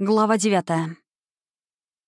Глава девятая.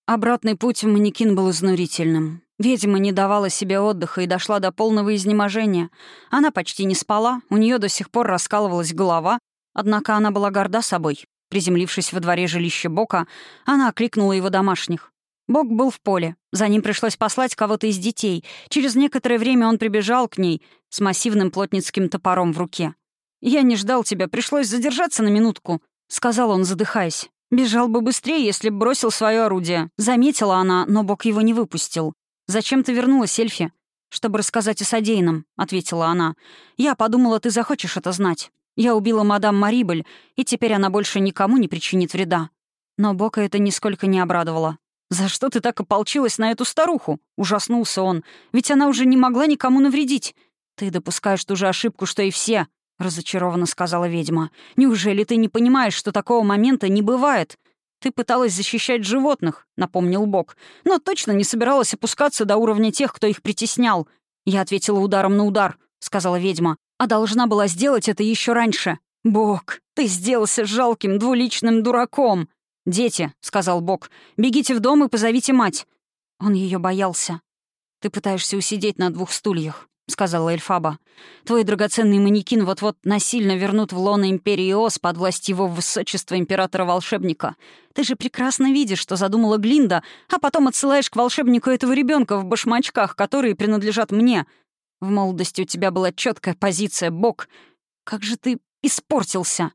Обратный путь в манекин был изнурительным. Ведьма не давала себе отдыха и дошла до полного изнеможения. Она почти не спала, у нее до сих пор раскалывалась голова, однако она была горда собой. Приземлившись во дворе жилища Бока, она окликнула его домашних. Бог был в поле. За ним пришлось послать кого-то из детей. Через некоторое время он прибежал к ней с массивным плотницким топором в руке. «Я не ждал тебя, пришлось задержаться на минутку», — сказал он, задыхаясь. Бежал бы быстрее, если б бросил свое орудие. Заметила она, но Бог его не выпустил. «Зачем ты вернулась, Эльфи?» «Чтобы рассказать о содеянном», — ответила она. «Я подумала, ты захочешь это знать. Я убила мадам Марибель, и теперь она больше никому не причинит вреда». Но Бока это нисколько не обрадовало. «За что ты так ополчилась на эту старуху?» — ужаснулся он. «Ведь она уже не могла никому навредить. Ты допускаешь ту же ошибку, что и все. — разочарованно сказала ведьма. «Неужели ты не понимаешь, что такого момента не бывает? Ты пыталась защищать животных», — напомнил Бог, «но точно не собиралась опускаться до уровня тех, кто их притеснял». «Я ответила ударом на удар», — сказала ведьма, «а должна была сделать это еще раньше». «Бог, ты сделался жалким двуличным дураком!» «Дети», — сказал Бог, — «бегите в дом и позовите мать». Он ее боялся. «Ты пытаешься усидеть на двух стульях. — сказала Эльфаба. «Твой драгоценный манекин вот-вот насильно вернут в лоно Империи Ос под власть его высочества императора-волшебника. Ты же прекрасно видишь, что задумала Глинда, а потом отсылаешь к волшебнику этого ребенка в башмачках, которые принадлежат мне. В молодости у тебя была четкая позиция, Бог. Как же ты испортился!»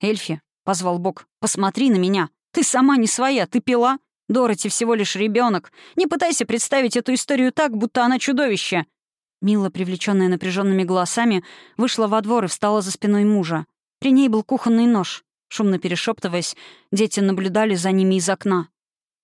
«Эльфи», — позвал Бог, — «посмотри на меня. Ты сама не своя, ты пила. Дороти всего лишь ребенок. Не пытайся представить эту историю так, будто она чудовище». Мила, привлеченная напряженными голосами, вышла во двор и встала за спиной мужа. При ней был кухонный нож. Шумно перешептываясь, дети наблюдали за ними из окна.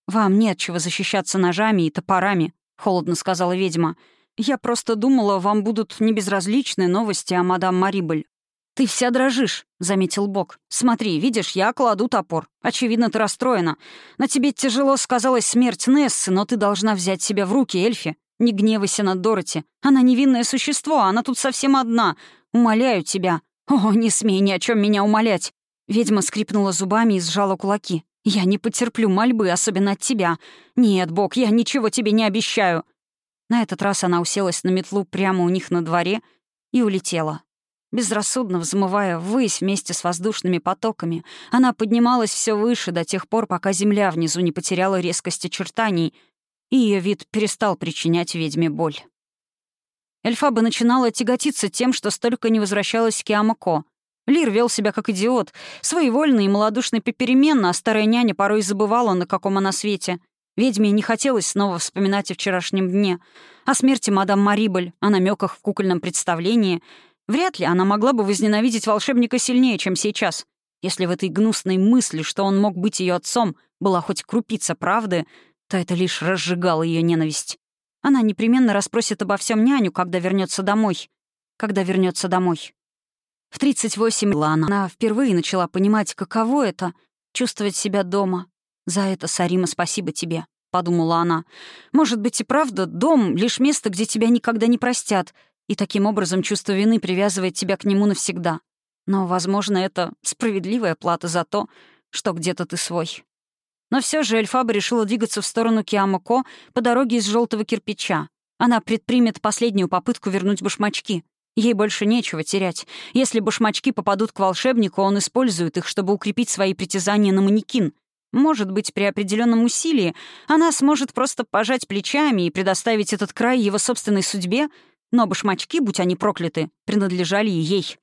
«Вам нет чего защищаться ножами и топорами», — холодно сказала ведьма. «Я просто думала, вам будут небезразличны новости о мадам Марибель». «Ты вся дрожишь», — заметил Бог. «Смотри, видишь, я кладу топор. Очевидно, ты расстроена. На тебе тяжело сказалась смерть Нессы, но ты должна взять себя в руки, Эльфи. Не гневайся на Дороти. Она невинное существо, она тут совсем одна. Умоляю тебя. О, не смей ни о чем меня умолять. Ведьма скрипнула зубами и сжала кулаки. «Я не потерплю мольбы, особенно от тебя. Нет, Бог, я ничего тебе не обещаю». На этот раз она уселась на метлу прямо у них на дворе и улетела. Безрассудно взмывая ввысь вместе с воздушными потоками, она поднималась все выше до тех пор, пока земля внизу не потеряла резкость очертаний — и ее вид перестал причинять ведьме боль. Эльфаба начинала тяготиться тем, что столько не возвращалась к Киамако. Лир вел себя как идиот, своевольный и малодушный попеременно, а старая няня порой забывала, на каком она свете. Ведьме не хотелось снова вспоминать о вчерашнем дне, о смерти мадам Марибель, о намеках в кукольном представлении. Вряд ли она могла бы возненавидеть волшебника сильнее, чем сейчас. Если в этой гнусной мысли, что он мог быть ее отцом, была хоть крупица правды, то это лишь разжигало ее ненависть. Она непременно расспросит обо всем няню, когда вернется домой. Когда вернется домой. В 38 она, она впервые начала понимать, каково это — чувствовать себя дома. «За это, Сарима, спасибо тебе», — подумала она. «Может быть и правда, дом — лишь место, где тебя никогда не простят, и таким образом чувство вины привязывает тебя к нему навсегда. Но, возможно, это справедливая плата за то, что где-то ты свой». Но все же Эльфаба решила двигаться в сторону Киамако по дороге из желтого кирпича. Она предпримет последнюю попытку вернуть башмачки. Ей больше нечего терять. Если башмачки попадут к волшебнику, он использует их, чтобы укрепить свои притязания на манекин. Может быть, при определенном усилии она сможет просто пожать плечами и предоставить этот край его собственной судьбе, но башмачки, будь они прокляты, принадлежали ей.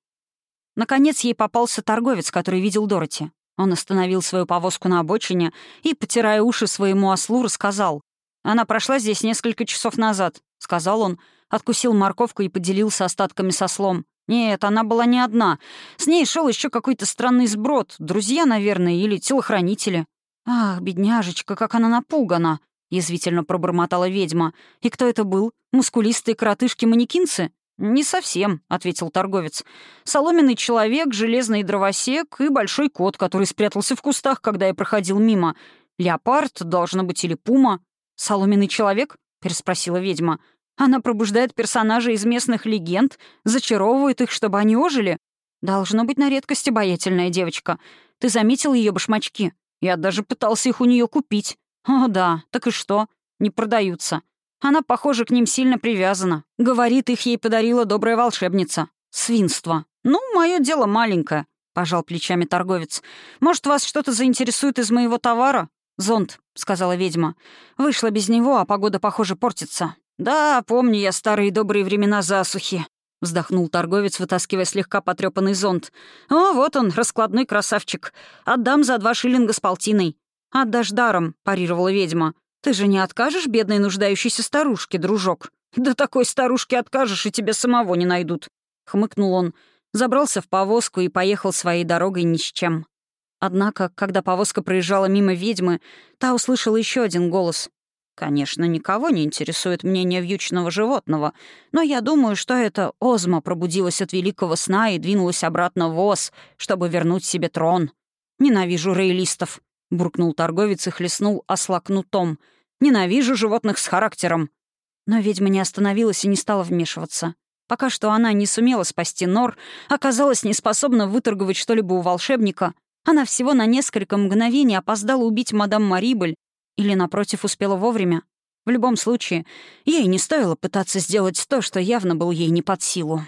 Наконец ей попался торговец, который видел Дороти. Он остановил свою повозку на обочине и, потирая уши своему ослу, рассказал. «Она прошла здесь несколько часов назад», — сказал он, откусил морковку и поделился остатками со слом. «Нет, она была не одна. С ней шел еще какой-то странный сброд. Друзья, наверное, или телохранители». «Ах, бедняжечка, как она напугана!» — язвительно пробормотала ведьма. «И кто это был? Мускулистые коротышки-манекинцы?» «Не совсем», — ответил торговец. «Соломенный человек, железный дровосек и большой кот, который спрятался в кустах, когда я проходил мимо. Леопард, должно быть, или пума». «Соломенный человек?» — переспросила ведьма. «Она пробуждает персонажей из местных легенд, зачаровывает их, чтобы они ожили? Должно быть на редкость обаятельная девочка. Ты заметил ее башмачки? Я даже пытался их у нее купить. О, да, так и что? Не продаются. Она, похоже, к ним сильно привязана. Говорит, их ей подарила добрая волшебница. Свинство. Ну, мое дело маленькое, пожал плечами торговец. Может, вас что-то заинтересует из моего товара? «Зонт», — сказала ведьма. «Вышла без него, а погода, похоже, портится». «Да, помню я старые добрые времена засухи», — вздохнул торговец, вытаскивая слегка потрепанный зонт. «О, вот он, раскладной красавчик. Отдам за два шиллинга с полтиной». «Отдашь даром», — парировала ведьма. «Ты же не откажешь бедной нуждающейся старушке, дружок?» «Да такой старушке откажешь, и тебя самого не найдут», — хмыкнул он. Забрался в повозку и поехал своей дорогой ни с чем. Однако, когда повозка проезжала мимо ведьмы, та услышала еще один голос. «Конечно, никого не интересует мнение вьючного животного, но я думаю, что это Озма пробудилась от великого сна и двинулась обратно в Оз, чтобы вернуть себе трон. Ненавижу рейлистов», — буркнул торговец и хлестнул осла кнутом. «Ненавижу животных с характером». Но ведьма не остановилась и не стала вмешиваться. Пока что она не сумела спасти Нор, оказалась неспособна выторговать что-либо у волшебника — она всего на несколько мгновений опоздала убить мадам Марибель или, напротив, успела вовремя. В любом случае, ей не стоило пытаться сделать то, что явно было ей не под силу.